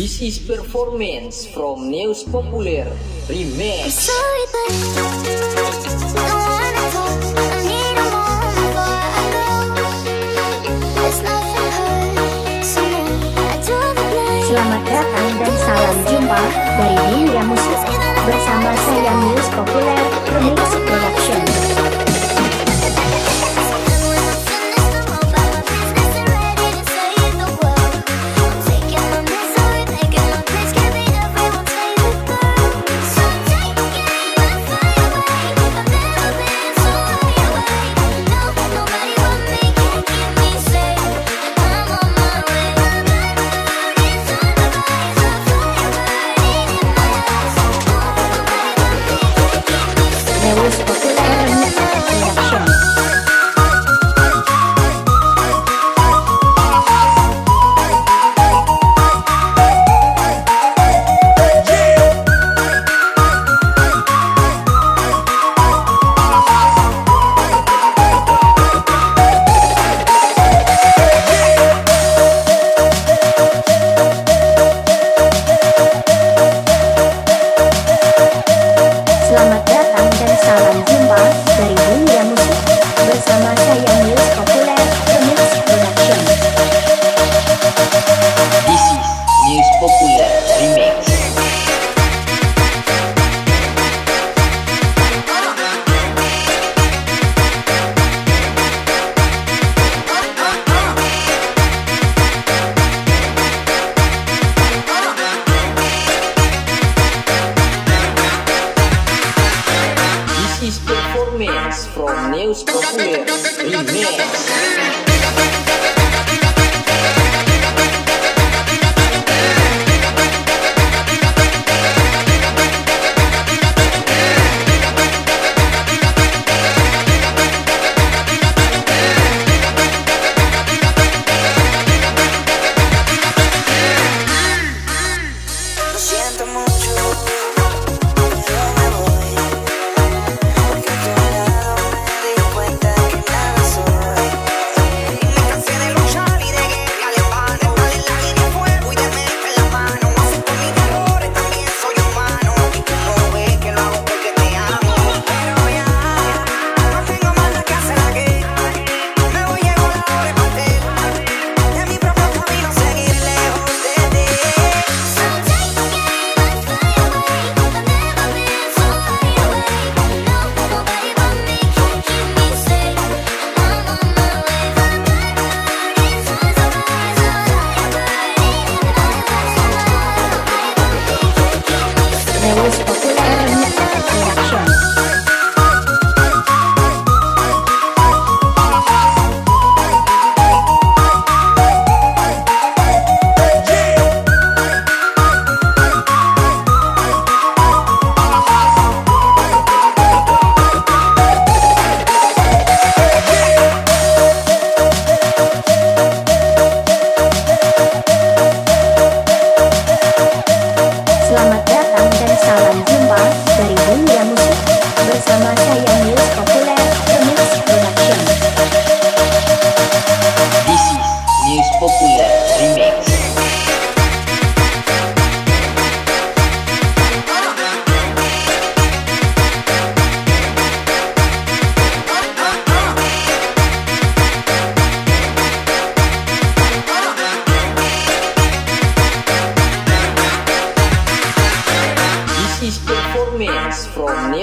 This is performance from News Populer Remix. Selamat datang dan salam jumpa dari Dunia Musik bersama saya News Populer Remix Production. Always fucking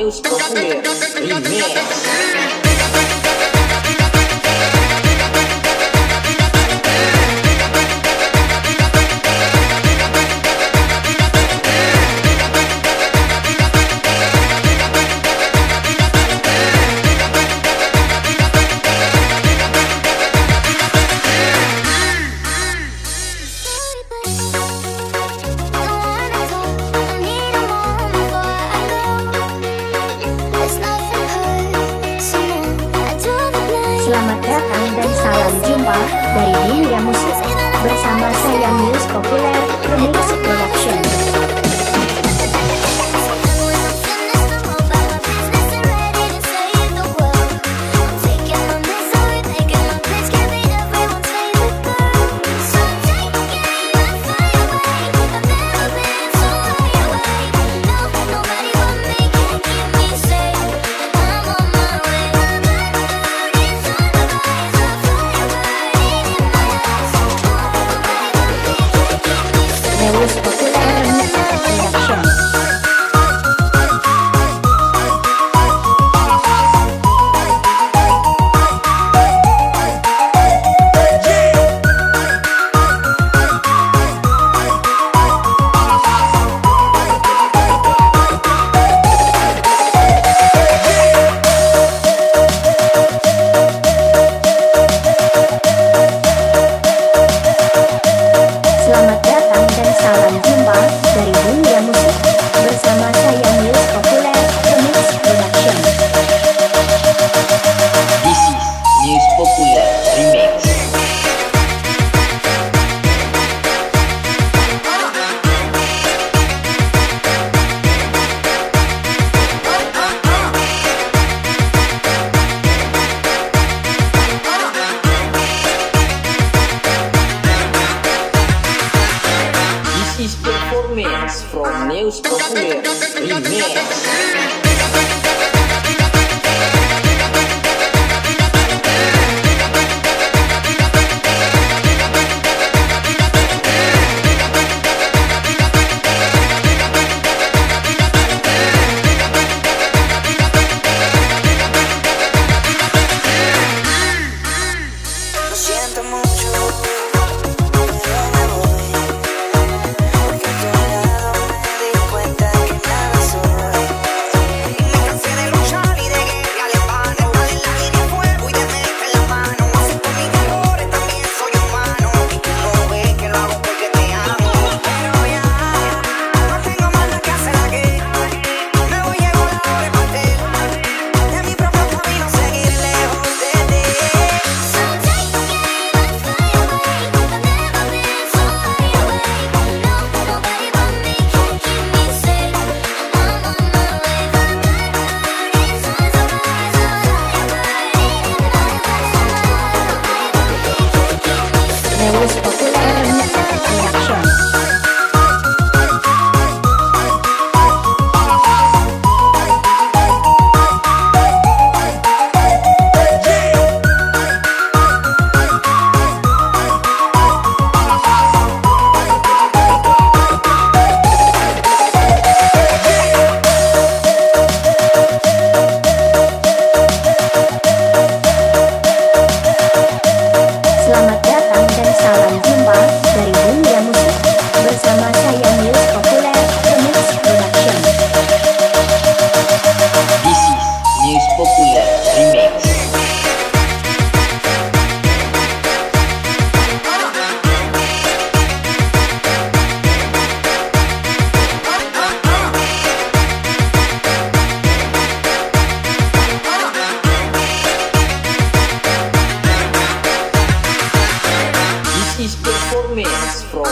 Deus para. com meus cogumelos. Four minutes from